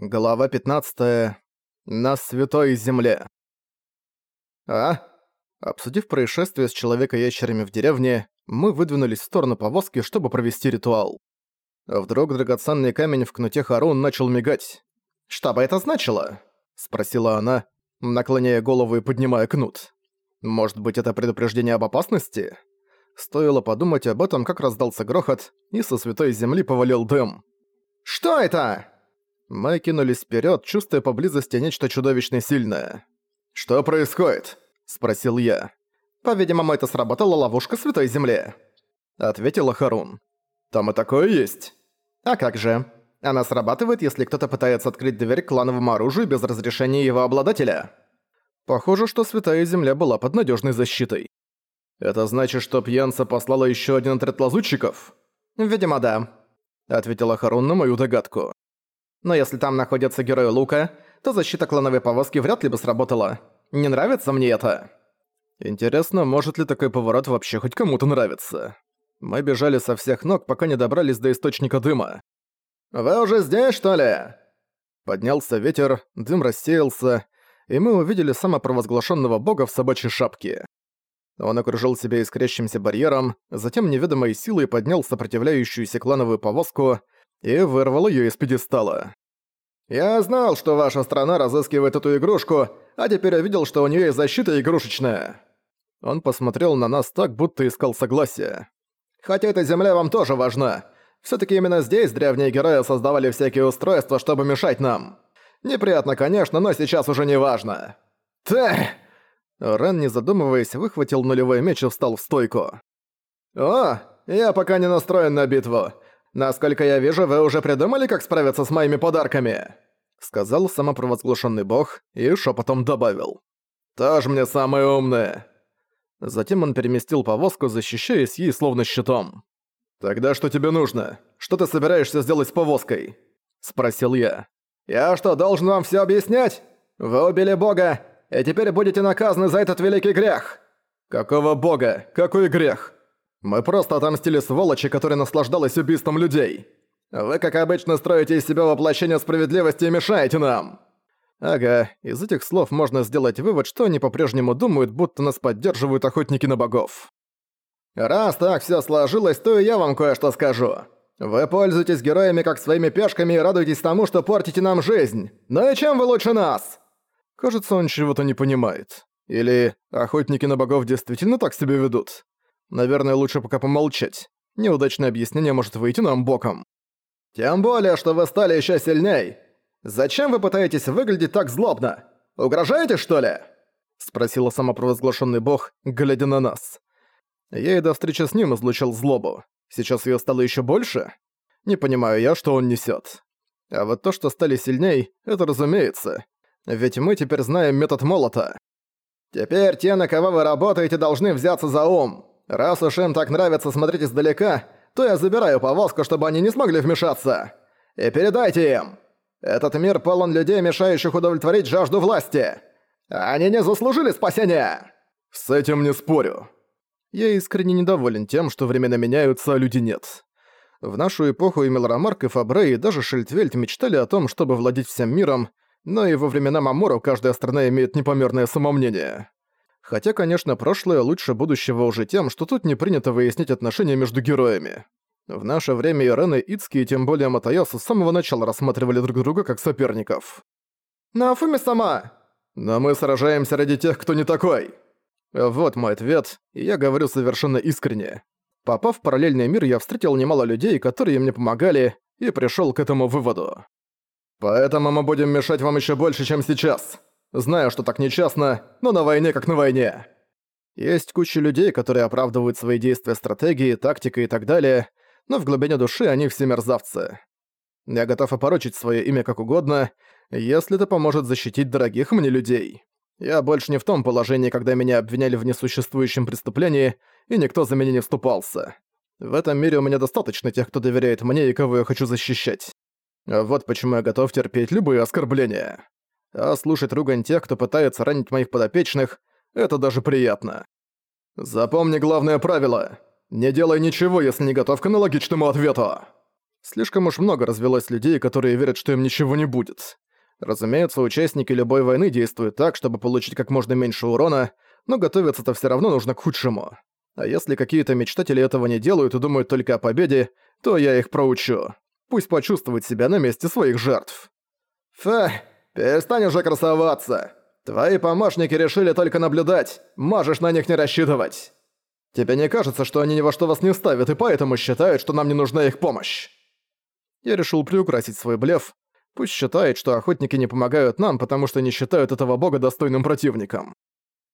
Глава 15. На Святой Земле. А? Обсудив происшествие с человека-ящерами в деревне, мы выдвинулись в сторону повозки, чтобы провести ритуал. Вдруг драгоценный камень в кнуте Харун начал мигать. «Что бы это значило?» – спросила она, наклоняя голову и поднимая кнут. «Может быть, это предупреждение об опасности?» Стоило подумать об этом, как раздался грохот, и со Святой Земли повалил дым. «Что это?» Мы кинулись вперед, чувствуя поблизости нечто чудовищно сильное. «Что происходит?» – спросил я. «По-видимому, это сработала ловушка Святой Земли», – ответила Харун. «Там и такое есть». «А как же? Она срабатывает, если кто-то пытается открыть дверь к клановому оружию без разрешения его обладателя». Похоже, что Святая Земля была под надежной защитой. «Это значит, что пьянца послала еще один отряд лазутчиков?» «Видимо, да», — ответила Харун на мою догадку. Но если там находятся герои Лука, то защита клановой повозки вряд ли бы сработала. Не нравится мне это. Интересно, может ли такой поворот вообще хоть кому-то нравиться? Мы бежали со всех ног, пока не добрались до источника дыма. «Вы уже здесь, что ли?» Поднялся ветер, дым рассеялся, и мы увидели самопровозглашенного бога в собачьей шапке. Он окружил себя искрящимся барьером, затем неведомой силой поднял сопротивляющуюся клановую повозку, и вырвал её из пьедестала. «Я знал, что ваша страна разыскивает эту игрушку, а теперь увидел, что у неё есть защита игрушечная». Он посмотрел на нас так, будто искал согласия. «Хотя эта земля вам тоже важна. Всё-таки именно здесь древние герои создавали всякие устройства, чтобы мешать нам. Неприятно, конечно, но сейчас уже не важно». «Тэх!» Рен, не задумываясь, выхватил нулевой меч и встал в стойку. «О, я пока не настроен на битву. Насколько я вижу, вы уже придумали, как справиться с моими подарками?» Сказал самопровозглашенный бог и шепотом добавил. «Тоже мне самое умное!» Затем он переместил повозку, защищаясь ей словно щитом. «Тогда что тебе нужно? Что ты собираешься сделать с повозкой?» Спросил я. «Я что, должен вам все объяснять? Вы убили бога, и теперь будете наказаны за этот великий грех!» «Какого бога? Какой грех?» Мы просто отомстили сволочи, которая наслаждалась убийством людей. Вы, как обычно, строите из себя воплощение справедливости и мешаете нам!» Ага, из этих слов можно сделать вывод, что они по-прежнему думают, будто нас поддерживают охотники на богов. «Раз так всё сложилось, то и я вам кое-что скажу. Вы пользуетесь героями как своими пешками и радуетесь тому, что портите нам жизнь. Но и чем вы лучше нас?» Кажется, он чего-то не понимает. Или охотники на богов действительно так себя ведут? Наверное, лучше пока помолчать. Неудачное объяснение может выйти нам боком. Тем более, что вы стали еще сильней. Зачем вы пытаетесь выглядеть так злобно? Угрожаете, что ли? Спросила самопровозглашенный бог, глядя на нас. Я и до встречи с ним излучил злобу. Сейчас ее стало еще больше? Не понимаю я, что он несет. А вот то, что стали сильней, это разумеется. Ведь мы теперь знаем метод молота. Теперь те, на кого вы работаете, должны взяться за ум. Раз уж им так нравится смотреть издалека, то я забираю повозку, чтобы они не смогли вмешаться. И передайте им. Этот мир полон людей, мешающих удовлетворить жажду власти. Они не заслужили спасения. С этим не спорю. Я искренне недоволен тем, что времена меняются, а люди нет. В нашу эпоху и Мелромарк, и Фабре, и даже Шельдвельт мечтали о том, чтобы владеть всем миром, но и во времена Мамору каждая страна имеет непомерное самомнение. Хотя, конечно, прошлое лучше будущего уже тем, что тут не принято выяснить отношения между героями. В наше время Ирен и Ицки, и тем более Матаясу, с самого начала рассматривали друг друга как соперников. «Нафуми сама!» «Но мы сражаемся ради тех, кто не такой!» Вот мой ответ, и я говорю совершенно искренне. Попав в параллельный мир, я встретил немало людей, которые мне помогали, и пришёл к этому выводу. «Поэтому мы будем мешать вам ещё больше, чем сейчас!» Знаю, что так нечестно, но на войне как на войне. Есть куча людей, которые оправдывают свои действия стратегией, тактикой и так далее, но в глубине души они все мерзавцы. Я готов опорочить свое имя как угодно, если это поможет защитить дорогих мне людей. Я больше не в том положении, когда меня обвиняли в несуществующем преступлении, и никто за меня не вступался. В этом мире у меня достаточно тех, кто доверяет мне и кого я хочу защищать. Вот почему я готов терпеть любые оскорбления а слушать ругань тех, кто пытается ранить моих подопечных, это даже приятно. Запомни главное правило. Не делай ничего, если не готов к аналогичному ответу. Слишком уж много развелось людей, которые верят, что им ничего не будет. Разумеется, участники любой войны действуют так, чтобы получить как можно меньше урона, но готовиться-то все равно нужно к худшему. А если какие-то мечтатели этого не делают и думают только о победе, то я их проучу. Пусть почувствуют себя на месте своих жертв. Фа, перестань уже красоваться. Твои помощники решили только наблюдать, можешь на них не рассчитывать. Тебе не кажется, что они ни во что вас не ставят и поэтому считают, что нам не нужна их помощь? Я решил приукрасить свой блеф. Пусть считает, что охотники не помогают нам, потому что не считают этого бога достойным противником.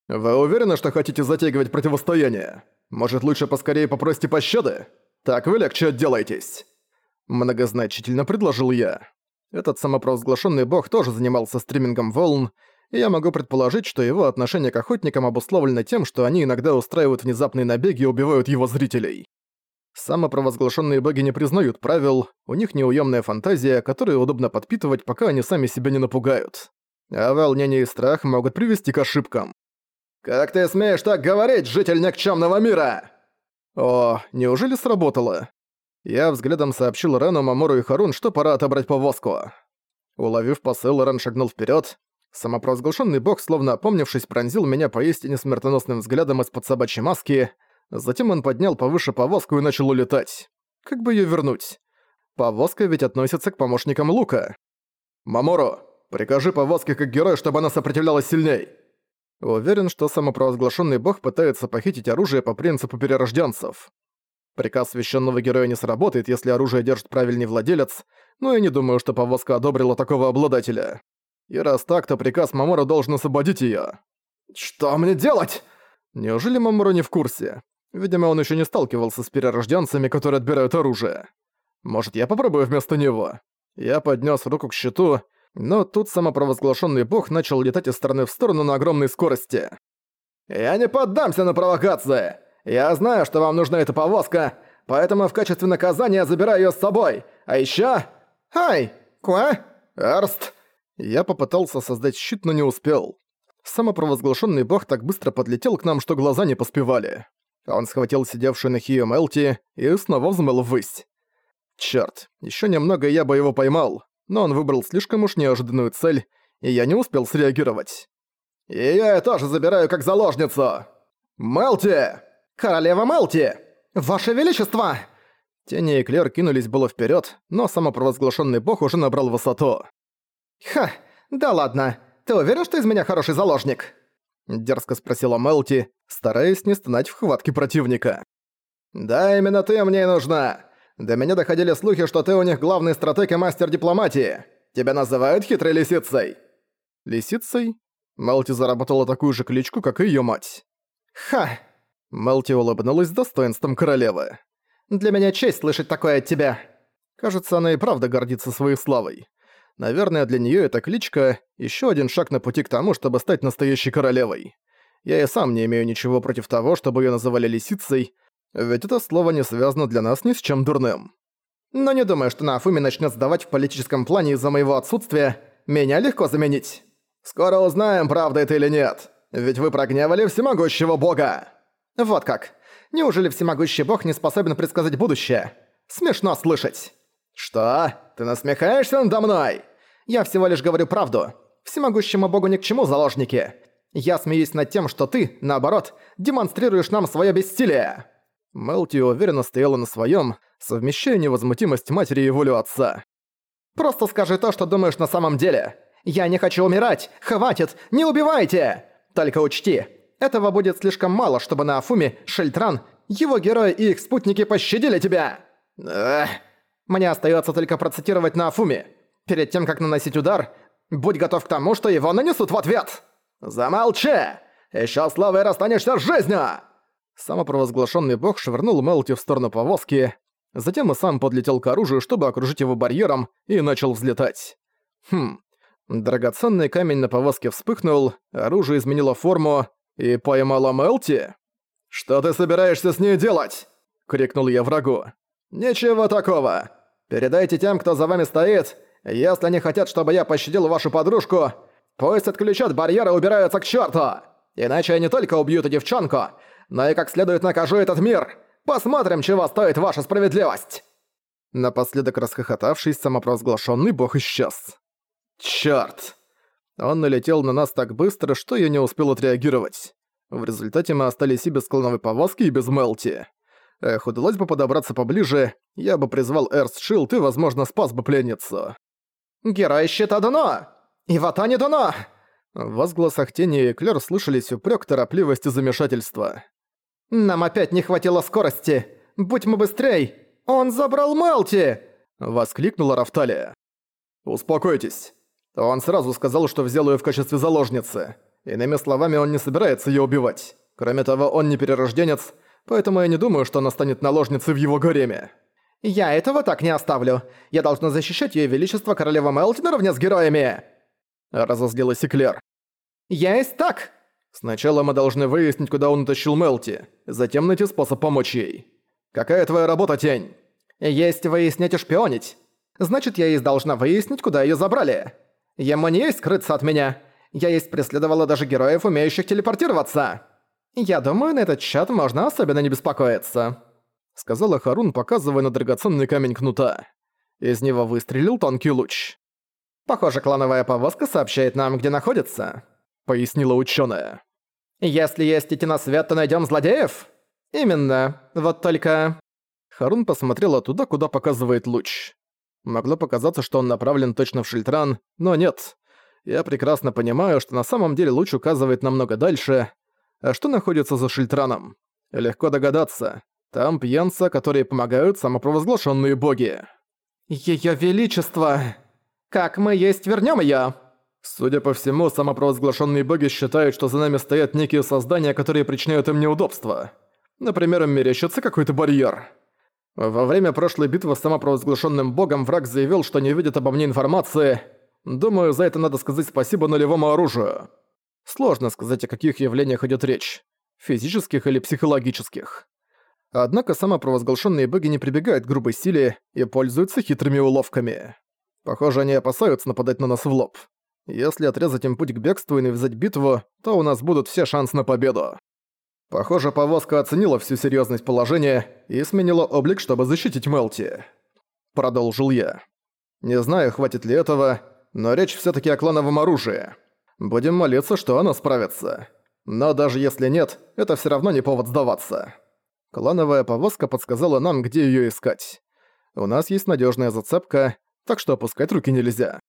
Вы уверены, что хотите затягивать противостояние? Может, лучше поскорее попросите пощады? Так вы легче отделаетесь. Многозначительно предложил я. Этот самопровозглашенный бог тоже занимался стримингом волн, и я могу предположить, что его отношение к охотникам обусловлено тем, что они иногда устраивают внезапные набеги и убивают его зрителей. Самопровозглашенные боги не признают правил, у них неуемная фантазия, которую удобно подпитывать, пока они сами себя не напугают. А волнение и страх могут привести к ошибкам. «Как ты смеешь так говорить, житель никчемного мира?» О, неужели сработало? Я взглядом сообщил Рену, Мамору и Харун, что пора отобрать повозку. Уловив посыл, Рен шагнул вперед. Самопровозглашенный бог, словно опомнившись, пронзил меня поистине смертоносным взглядом из-под собачьей маски — Затем он поднял повыше повозку и начал улетать. Как бы её вернуть? Повозка ведь относится к помощникам Лука. «Маморо, прикажи повозке как герой, чтобы она сопротивлялась сильней!» Уверен, что самопровозглашенный бог пытается похитить оружие по принципу перерожденцев. Приказ священного героя не сработает, если оружие держит правильный владелец, но я не думаю, что повозка одобрила такого обладателя. И раз так, то приказ Мамора должен освободить её. «Что мне делать?» Неужели Маморо не в курсе? Видимо, он еще не сталкивался с перерожденцами, которые отбирают оружие. Может, я попробую вместо него? Я поднес руку к щиту, но тут самопровозглашенный бог начал летать из стороны в сторону на огромной скорости. «Я не поддамся на провокации! Я знаю, что вам нужна эта повозка, поэтому в качестве наказания забираю ее с собой. А еще... Ай! Ква? Эрст!» Я попытался создать щит, но не успел. Самопровозглашенный бог так быстро подлетел к нам, что глаза не поспевали. Он схватил сидевшую на Хию Мелти и снова взмыл ввысь. Чёрт, ещё немного я бы его поймал, но он выбрал слишком уж неожиданную цель, и я не успел среагировать. «И я тоже забираю как заложницу! Мелти! Королева Мелти! Ваше Величество!» Тени и Клер кинулись было вперед, но самопровозглашенный бог уже набрал высоту. «Ха, да ладно, ты уверен, что из меня хороший заложник?» Дерзко спросила Мелти, стараясь не стонать в хватке противника. «Да, именно ты мне и нужна. До меня доходили слухи, что ты у них главный стратег и мастер дипломатии. Тебя называют хитрой лисицей». «Лисицей?» Мелти заработала такую же кличку, как и её мать. «Ха!» Мелти улыбнулась с достоинством королевы. «Для меня честь слышать такое от тебя». Кажется, она и правда гордится своей славой. Наверное, для неё эта кличка — ещё один шаг на пути к тому, чтобы стать настоящей королевой. Я и сам не имею ничего против того, чтобы её называли лисицей, ведь это слово не связано для нас ни с чем дурным. Но не думаю, что на Афуме начнёт сдавать в политическом плане из-за моего отсутствия. Меня легко заменить. Скоро узнаем, правда это или нет. Ведь вы прогневали всемогущего бога. Вот как. Неужели всемогущий бог не способен предсказать будущее? Смешно слышать. Что? Ты насмехаешься надо мной? Я всего лишь говорю правду. Всемогущему богу ни к чему заложники. Я смеюсь над тем, что ты, наоборот, демонстрируешь нам своё бессилие!» Мелти уверенно стояла на своём, совмещая невозмутимость матери и волю отца. «Просто скажи то, что думаешь на самом деле. Я не хочу умирать! Хватит! Не убивайте! Только учти, этого будет слишком мало, чтобы на Афуме, Шельтран, его герои и их спутники пощадили тебя!» Эх. Мне остаётся только процитировать на Афуме. Перед тем, как наносить удар, будь готов к тому, что его нанесут в ответ!» «Замолчи! Ещё слово и расстанешься с жизнью!» Самопровозглашенный бог швырнул Мелти в сторону повозки, затем и сам подлетел к оружию, чтобы окружить его барьером, и начал взлетать. Хм. Драгоценный камень на повозке вспыхнул, оружие изменило форму и поймало Мелти. «Что ты собираешься с ней делать?» — крикнул я врагу. «Ничего такого. Передайте тем, кто за вами стоит, если они хотят, чтобы я пощадил вашу подружку, Пусть отключат барьеры и убираются к черту! Иначе я не только убью эту девчонку, но и как следует накажу этот мир! Посмотрим, чего стоит ваша справедливость!» Напоследок расхохотавшись, самопровозглашенный бог исчез. Чёрт! Он налетел на нас так быстро, что я не успел отреагировать. В результате мы остались и без клоновой повозки, и без Мелти. Эх, удалось бы подобраться поближе, я бы призвал Эрст Шилд и, возможно, спас бы пленницу. «Герой щита дано! И Ватани дано!» В возгласах Тени и Клер слышались упрек, торопливость и замешательство. «Нам опять не хватило скорости! Будь мы быстрей! Он забрал Мелти!» Воскликнула Рафталия. «Успокойтесь. Он сразу сказал, что взял ее в качестве заложницы. Иными словами, он не собирается ее убивать. Кроме того, он не перерожденец, поэтому я не думаю, что она станет наложницей в его гареме». «Я этого так не оставлю. Я должна защищать Её Величество Королева Мелти наравне с героями!» Разозлилась Эклер. «Есть так!» «Сначала мы должны выяснить, куда он утащил Мелти, затем найти способ помочь ей. Какая твоя работа, Тень?» «Есть выяснять и шпионить. Значит, я есть должна выяснить, куда её забрали. Ему не есть скрыться от меня. Я есть преследовала даже героев, умеющих телепортироваться. Я думаю, на этот счёт можно особенно не беспокоиться», сказала Харун, показывая на драгоценный камень кнута. Из него выстрелил тонкий луч. Похоже, клановая повозка сообщает нам, где находится», — пояснила учёная. «Если есть идти на свет, то найдём злодеев?» «Именно. Вот только...» Харун посмотрела туда, куда показывает луч. Могло показаться, что он направлен точно в Шильтран, но нет. Я прекрасно понимаю, что на самом деле луч указывает намного дальше. А что находится за Шильтраном? Легко догадаться. Там пьянца, которые помогают самопровозглашенные боги. Её Величество! Как мы есть вернем её? Судя по всему, самопровозглашенные боги считают, что за нами стоят некие создания, которые причиняют им неудобства. Например, им мерещится какой-то барьер. Во время прошлой битвы с самопровозглашенным богом враг заявил, что не видит обо мне информации. Думаю, за это надо сказать спасибо нулевому оружию. Сложно сказать, о каких явлениях идет речь. Физических или психологических. Однако самопровозглашенные боги не прибегают к грубой силе и пользуются хитрыми уловками. Похоже, они опасаются нападать на нас в лоб. Если отрезать им путь к бегству и навязать битву, то у нас будут все шансы на победу. Похоже, повозка оценила всю серьезность положения и сменила облик, чтобы защитить Мелти. Продолжил я. Не знаю, хватит ли этого, но речь все таки о клановом оружии. Будем молиться, что оно справится. Но даже если нет, это все равно не повод сдаваться. Клановая повозка подсказала нам, где ее искать. У нас есть надежная зацепка, так что опускать руки нельзя.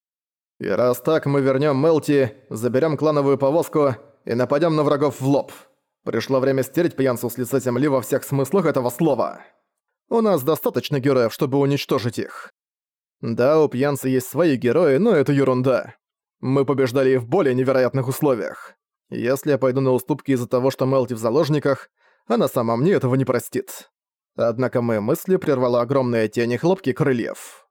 И раз так, мы вернем Мелти, заберем клановую повозку и нападем на врагов в лоб. Пришло время стереть пьянцу с лица земли во всех смыслах этого слова. У нас достаточно героев, чтобы уничтожить их. Да, у пьянцы есть свои герои, но это ерунда. Мы побеждали их в более невероятных условиях. Если я пойду на уступки из-за того, что Мелти в заложниках, она сама мне этого не простит. Однако мои мысли прервала огромная тень и хлопки крыльев.